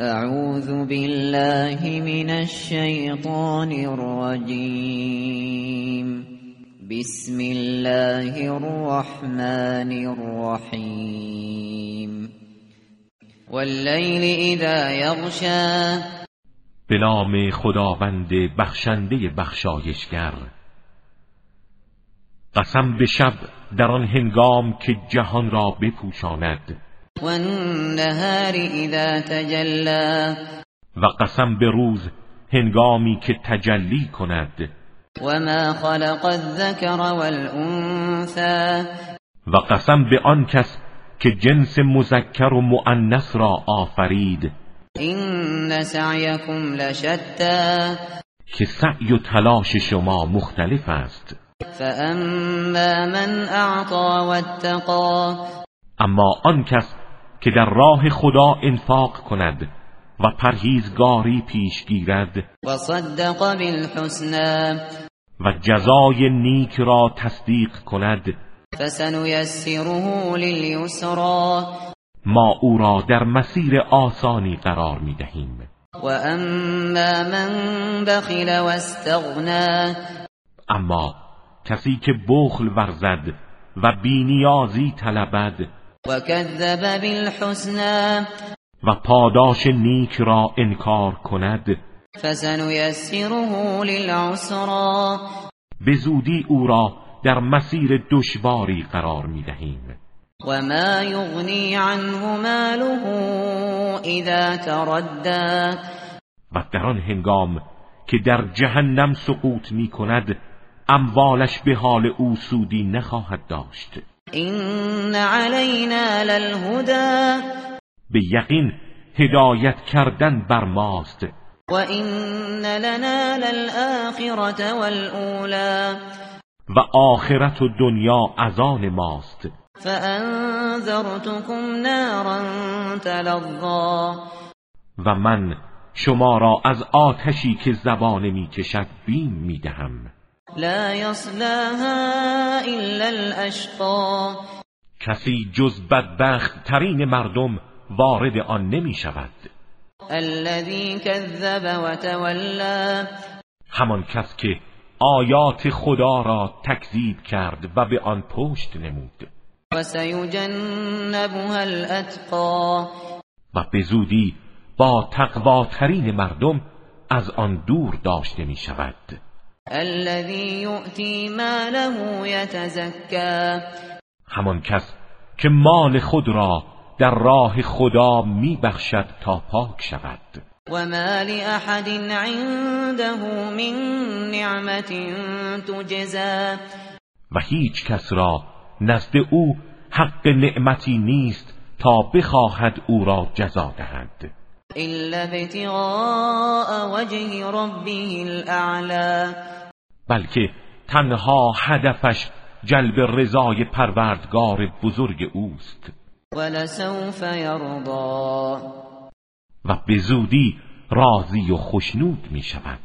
اعوذ بالله من الشیطان الرجیم بسم الله الرحمن الرحیم واللیل اذا یغشا به نام خداوند بخشنده بخشایشگر. قسم به شب در آن هنگام که جهان را بپوشاند. و النهار اذا تجلا و قسم به روز هنگامی که تجلی کند. و ما خلق الذکر والانثى. و قسم به آن کس که جنس مذکر و مؤنث را آفرید. این سعیکم لشتا که سعی و تلاش شما مختلف است. فاما من اعطا واتقا اما آن کس که در راه خدا انفاق کند و پرهیزگاری پیش گیرد و صدق بالحسنا و جزای نیک را تصدیق کند. فسنیسره للیسرا ما او را در مسیر آسانی قرار می دهیم. و اما من بخل و استغنا اما کسی که بخل ورزد و بینیازی طلبد و کذب بالحسنا و پاداش نیک را انکار کند. فسنیسره للعسرا به زودی او را در مسیر دشواری قرار می دهیم و ما یغنی عنه ماله اذا تردى. و در آن هنگام که در جهنم سقوط می کند اموالش به حال او سودی نخواهد داشت. این علینا للهدى. به یقین هدایت کردن بر ماست. و این لنا للآخرة والأولى. و آخرت و دنیا از آن ماست. فانذرتكم نارا تلظا و من شما را از آتشی که زبانه می کشد بیم می دهم لا يصلاها الا الاشقا کسی جز بدبخت ترین مردم وارد آن نمی شود الذي كذب وتولى. همان کس که آیات خدا را تکذیب کرد و به آن پشت نمود. و سیجنبها الاتقا و به زودی با تقواترین مردم از آن دور داشته می شود الذي يؤتي ماله يتزكى. همان کس که مال خود را در راه خدا می بخشد تا پاک شود. و ما لأحد عنده من نعمت تجزا و هیچ کس را نزد او حق نعمتی نیست تا بخواهد او را جزا دهد. الا ابتغاء وجه ربه الاعلى بلکه تنها هدفش جلب رضای پروردگار بزرگ اوست. ولسوف یرضا و به زودی راضی و خشنود می شود